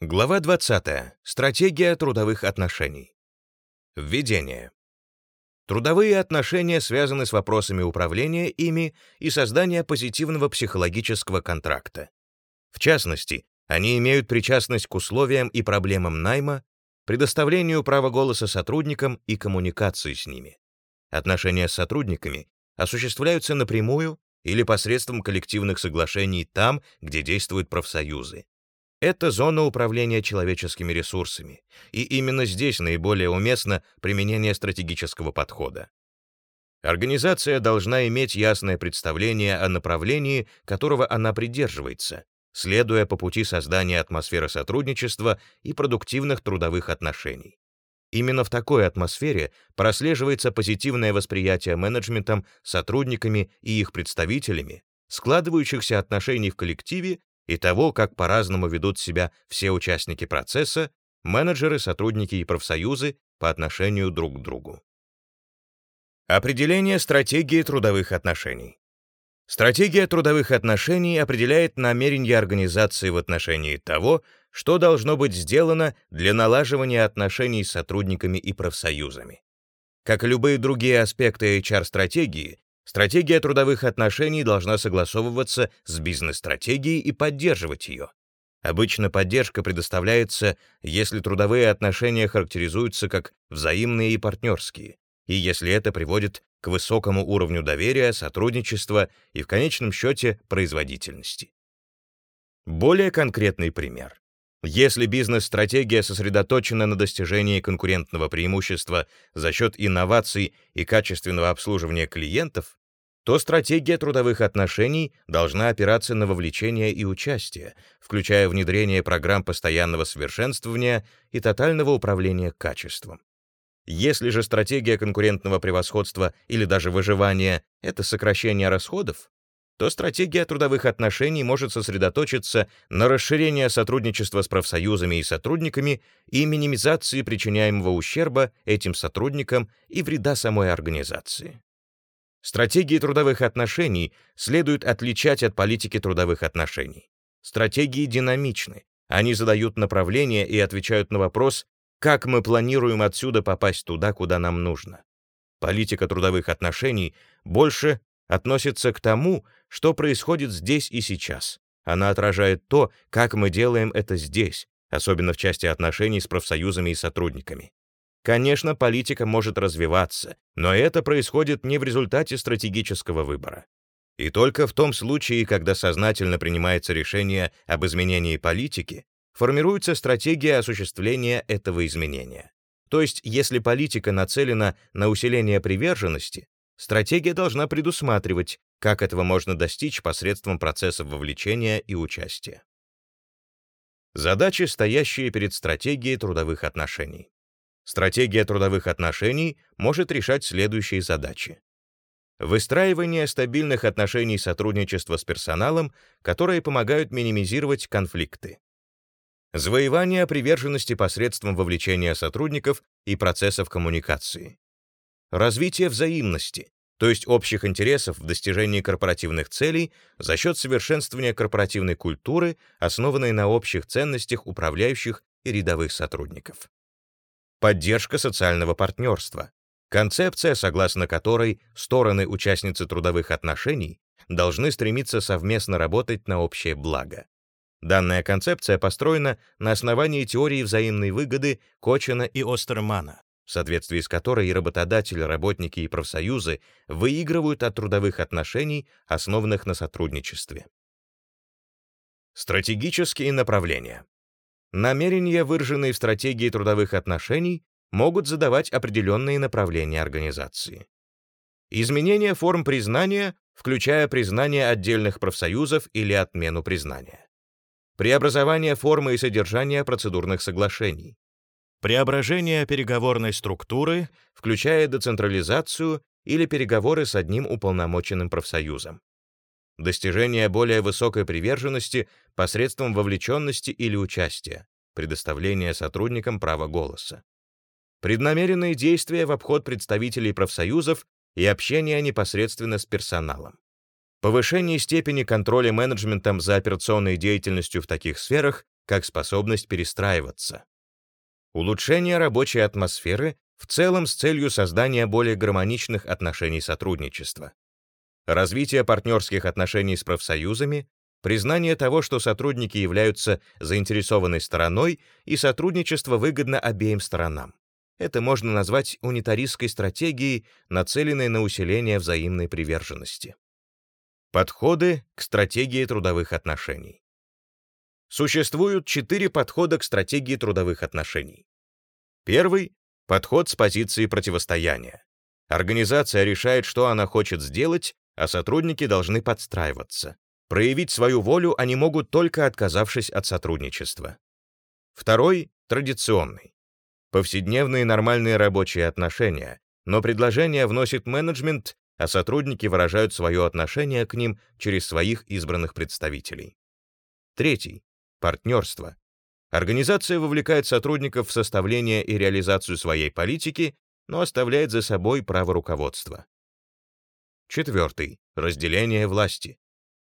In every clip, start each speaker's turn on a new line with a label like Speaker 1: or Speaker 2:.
Speaker 1: Глава 20. Стратегия трудовых отношений. Введение. Трудовые отношения связаны с вопросами управления ими и создания позитивного психологического контракта. В частности, они имеют причастность к условиям и проблемам найма, предоставлению права голоса сотрудникам и коммуникации с ними. Отношения с сотрудниками осуществляются напрямую или посредством коллективных соглашений там, где действуют профсоюзы. Это зона управления человеческими ресурсами, и именно здесь наиболее уместно применение стратегического подхода. Организация должна иметь ясное представление о направлении, которого она придерживается, следуя по пути создания атмосферы сотрудничества и продуктивных трудовых отношений. Именно в такой атмосфере прослеживается позитивное восприятие менеджментом, сотрудниками и их представителями, складывающихся отношений в коллективе и того, как по-разному ведут себя все участники процесса, менеджеры, сотрудники и профсоюзы по отношению друг к другу. Определение стратегии трудовых отношений. Стратегия трудовых отношений определяет намерение организации в отношении того, что должно быть сделано для налаживания отношений с сотрудниками и профсоюзами. Как и любые другие аспекты HR-стратегии, Стратегия трудовых отношений должна согласовываться с бизнес-стратегией и поддерживать ее. Обычно поддержка предоставляется, если трудовые отношения характеризуются как взаимные и партнерские, и если это приводит к высокому уровню доверия, сотрудничества и, в конечном счете, производительности. Более конкретный пример. Если бизнес-стратегия сосредоточена на достижении конкурентного преимущества за счет инноваций и качественного обслуживания клиентов, то стратегия трудовых отношений должна опираться на вовлечение и участие, включая внедрение программ постоянного совершенствования и тотального управления качеством. Если же стратегия конкурентного превосходства или даже выживания — это сокращение расходов, то стратегия трудовых отношений может сосредоточиться на расширении сотрудничества с профсоюзами и сотрудниками и минимизации причиняемого ущерба этим сотрудникам и вреда самой организации. Стратегии трудовых отношений следует отличать от политики трудовых отношений. Стратегии динамичны, они задают направление и отвечают на вопрос, как мы планируем отсюда попасть туда, куда нам нужно. Политика трудовых отношений больше относится к тому, что происходит здесь и сейчас. Она отражает то, как мы делаем это здесь, особенно в части отношений с профсоюзами и сотрудниками. Конечно, политика может развиваться, но это происходит не в результате стратегического выбора. И только в том случае, когда сознательно принимается решение об изменении политики, формируется стратегия осуществления этого изменения. То есть, если политика нацелена на усиление приверженности, Стратегия должна предусматривать, как этого можно достичь посредством процессов вовлечения и участия. Задачи, стоящие перед стратегией трудовых отношений. Стратегия трудовых отношений может решать следующие задачи. Выстраивание стабильных отношений сотрудничества с персоналом, которые помогают минимизировать конфликты. Завоевание приверженности посредством вовлечения сотрудников и процессов коммуникации. Развитие взаимности, то есть общих интересов в достижении корпоративных целей за счет совершенствования корпоративной культуры, основанной на общих ценностях управляющих и рядовых сотрудников. Поддержка социального партнерства. Концепция, согласно которой стороны-участницы трудовых отношений должны стремиться совместно работать на общее благо. Данная концепция построена на основании теории взаимной выгоды Кочина и Остермана в соответствии с которой и работодатели, работники и профсоюзы выигрывают от трудовых отношений, основанных на сотрудничестве. Стратегические направления. Намерения, выраженные в стратегии трудовых отношений, могут задавать определенные направления организации. Изменение форм признания, включая признание отдельных профсоюзов или отмену признания. Преобразование формы и содержания процедурных соглашений. Преображение переговорной структуры, включая децентрализацию или переговоры с одним уполномоченным профсоюзом. Достижение более высокой приверженности посредством вовлеченности или участия, предоставление сотрудникам права голоса. Преднамеренные действия в обход представителей профсоюзов и общение непосредственно с персоналом. Повышение степени контроля менеджментом за операционной деятельностью в таких сферах, как способность перестраиваться. Улучшение рабочей атмосферы в целом с целью создания более гармоничных отношений сотрудничества. Развитие партнерских отношений с профсоюзами, признание того, что сотрудники являются заинтересованной стороной и сотрудничество выгодно обеим сторонам. Это можно назвать унитаристской стратегией, нацеленной на усиление взаимной приверженности. Подходы к стратегии трудовых отношений. Существуют четыре подхода к стратегии трудовых отношений. Первый — подход с позиции противостояния. Организация решает, что она хочет сделать, а сотрудники должны подстраиваться. Проявить свою волю они могут только отказавшись от сотрудничества. Второй — традиционный повседневные нормальные рабочие отношения, но предложение вносит менеджмент, а сотрудники выражают свое отношение к ним через своих избранных представителей. Третий — партнерство. Организация вовлекает сотрудников в составление и реализацию своей политики, но оставляет за собой право руководства. Четвертый — разделение власти.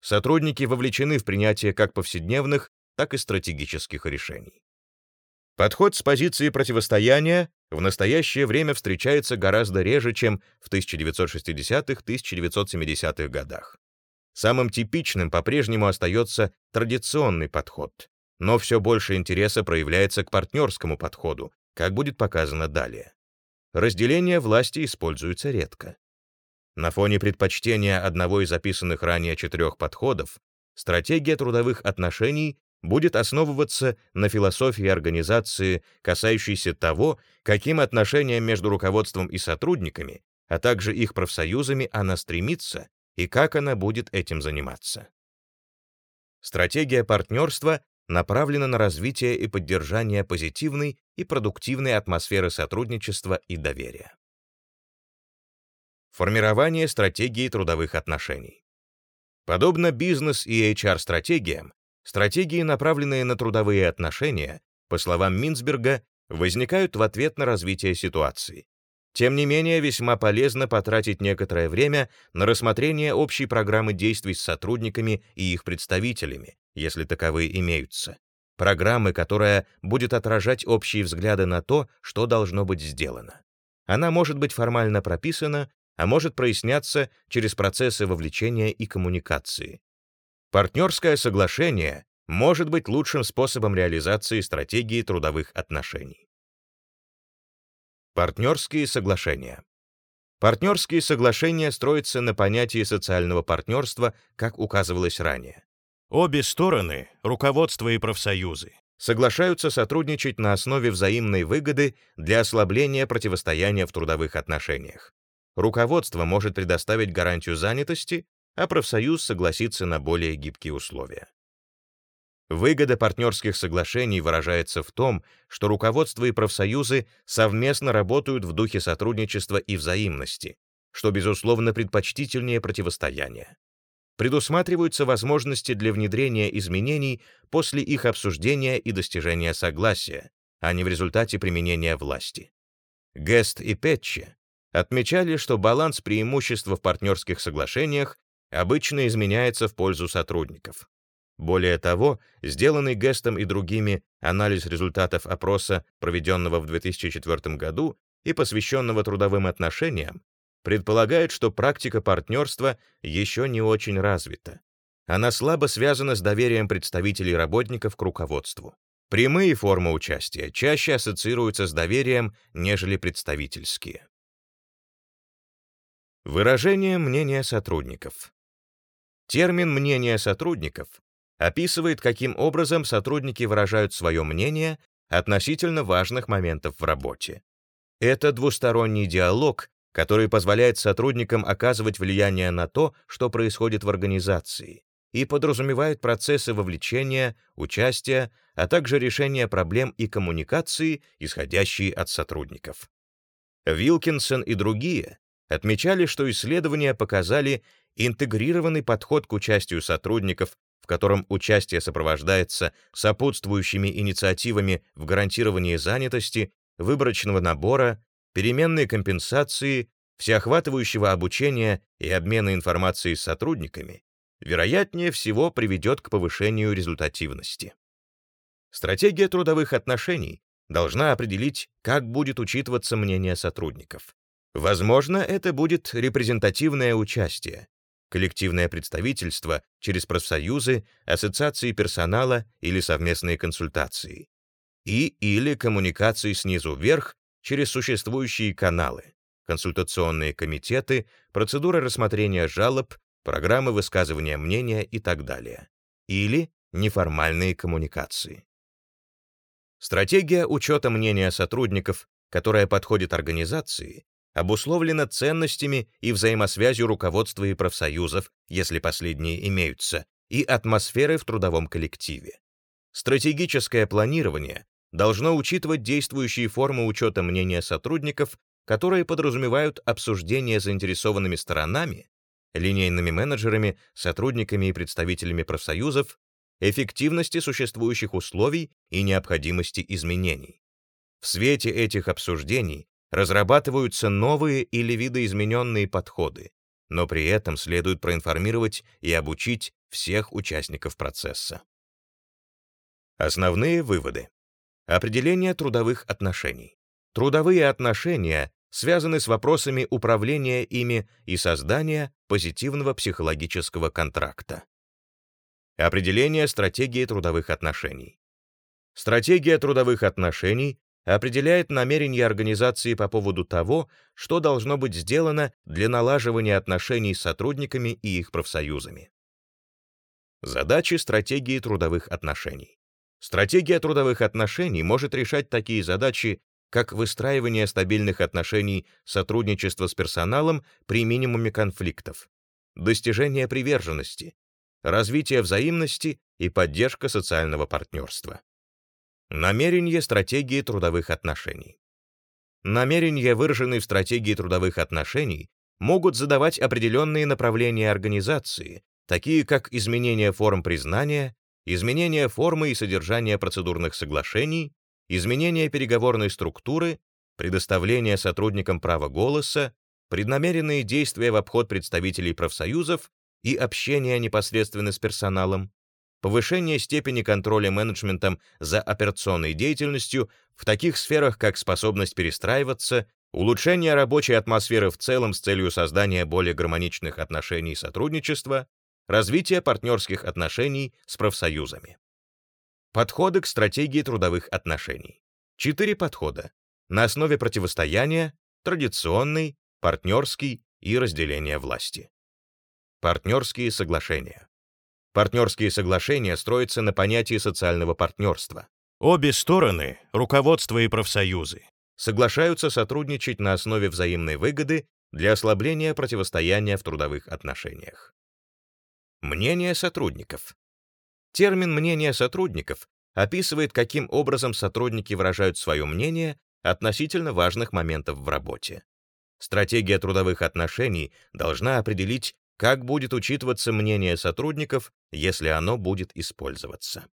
Speaker 1: Сотрудники вовлечены в принятие как повседневных, так и стратегических решений. Подход с позиции противостояния в настоящее время встречается гораздо реже, чем в 1960-1970-х годах. Самым типичным по-прежнему остается традиционный подход, но все больше интереса проявляется к партнерскому подходу, как будет показано далее. Разделение власти используется редко. На фоне предпочтения одного из описанных ранее четырех подходов, стратегия трудовых отношений будет основываться на философии организации, касающейся того, каким отношениям между руководством и сотрудниками, а также их профсоюзами она стремится и как она будет этим заниматься. Стратегия партнерства направлена на развитие и поддержание позитивной и продуктивной атмосферы сотрудничества и доверия. Формирование стратегии трудовых отношений. Подобно бизнес и HR-стратегиям, Стратегии, направленные на трудовые отношения, по словам Минцберга, возникают в ответ на развитие ситуации. Тем не менее, весьма полезно потратить некоторое время на рассмотрение общей программы действий с сотрудниками и их представителями, если таковые имеются. Программы, которая будет отражать общие взгляды на то, что должно быть сделано. Она может быть формально прописана, а может проясняться через процессы вовлечения и коммуникации. Партнерское соглашение может быть лучшим способом реализации стратегии трудовых отношений. Партнерские соглашения. Партнерские соглашения строятся на понятии социального партнерства, как указывалось ранее. Обе стороны, руководство и профсоюзы, соглашаются сотрудничать на основе взаимной выгоды для ослабления противостояния в трудовых отношениях. Руководство может предоставить гарантию занятости, а профсоюз согласится на более гибкие условия. Выгода партнерских соглашений выражается в том, что руководство и профсоюзы совместно работают в духе сотрудничества и взаимности, что, безусловно, предпочтительнее противостояния. Предусматриваются возможности для внедрения изменений после их обсуждения и достижения согласия, а не в результате применения власти. Гест и Петче отмечали, что баланс преимущества в партнерских соглашениях обычно изменяется в пользу сотрудников. Более того, сделанный Гестом и другими анализ результатов опроса, проведенного в 2004 году и посвященного трудовым отношениям, предполагает, что практика партнерства еще не очень развита. Она слабо связана с доверием представителей работников к руководству. Прямые формы участия чаще ассоциируются с доверием, нежели представительские. Выражение мнения сотрудников. Термин «мнение сотрудников» описывает, каким образом сотрудники выражают свое мнение относительно важных моментов в работе. Это двусторонний диалог, который позволяет сотрудникам оказывать влияние на то, что происходит в организации, и подразумевает процессы вовлечения, участия, а также решения проблем и коммуникации, исходящие от сотрудников. Вилкинсон и другие отмечали, что исследования показали интегрированный подход к участию сотрудников, в котором участие сопровождается сопутствующими инициативами в гарантировании занятости, выборочного набора, переменной компенсации, всеохватывающего обучения и обмена информацией с сотрудниками, вероятнее всего приведет к повышению результативности. Стратегия трудовых отношений должна определить, как будет учитываться мнение сотрудников. Возможно, это будет репрезентативное участие, коллективное представительство через профсоюзы, ассоциации персонала или совместные консультации, и или коммуникации снизу вверх через существующие каналы, консультационные комитеты, процедуры рассмотрения жалоб, программы высказывания мнения и так далее, или неформальные коммуникации. Стратегия учета мнения сотрудников, которая подходит организации, обусловлена ценностями и взаимосвязью руководства и профсоюзов, если последние имеются, и атмосферы в трудовом коллективе. Стратегическое планирование должно учитывать действующие формы учета мнения сотрудников, которые подразумевают обсуждение заинтересованными сторонами, линейными менеджерами, сотрудниками и представителями профсоюзов эффективности существующих условий и необходимости изменений. В свете этих обсуждений разрабатываются новые или видоизмененные подходы, но при этом следует проинформировать и обучить всех участников процесса. Основные выводы. Определение трудовых отношений. Трудовые отношения связаны с вопросами управления ими и создания позитивного психологического контракта. Определение стратегии трудовых отношений. Стратегия трудовых отношений определяет намерения организации по поводу того, что должно быть сделано для налаживания отношений с сотрудниками и их профсоюзами. Задачи стратегии трудовых отношений. Стратегия трудовых отношений может решать такие задачи, как выстраивание стабильных отношений сотрудничества с персоналом при минимуме конфликтов, достижение приверженности, развитие взаимности и поддержка социального партнерства. Намерение стратегии трудовых отношений. Намерения, выраженные в стратегии трудовых отношений, могут задавать определенные направления организации, такие как изменение форм признания, изменение формы и содержания процедурных соглашений, изменение переговорной структуры, предоставление сотрудникам права голоса, преднамеренные действия в обход представителей профсоюзов и общения непосредственно с персоналом, повышение степени контроля менеджментом за операционной деятельностью в таких сферах, как способность перестраиваться, улучшение рабочей атмосферы в целом с целью создания более гармоничных отношений сотрудничества, развитие партнерских отношений с профсоюзами. Подходы к стратегии трудовых отношений. Четыре подхода. На основе противостояния, традиционный, партнерский и разделения власти. Партнерские соглашения. Партнерские соглашения строятся на понятии социального партнерства. Обе стороны, руководство и профсоюзы, соглашаются сотрудничать на основе взаимной выгоды для ослабления противостояния в трудовых отношениях. Мнение сотрудников. Термин «мнение сотрудников» описывает, каким образом сотрудники выражают свое мнение относительно важных моментов в работе. Стратегия трудовых отношений должна определить как будет учитываться мнение сотрудников, если оно будет использоваться.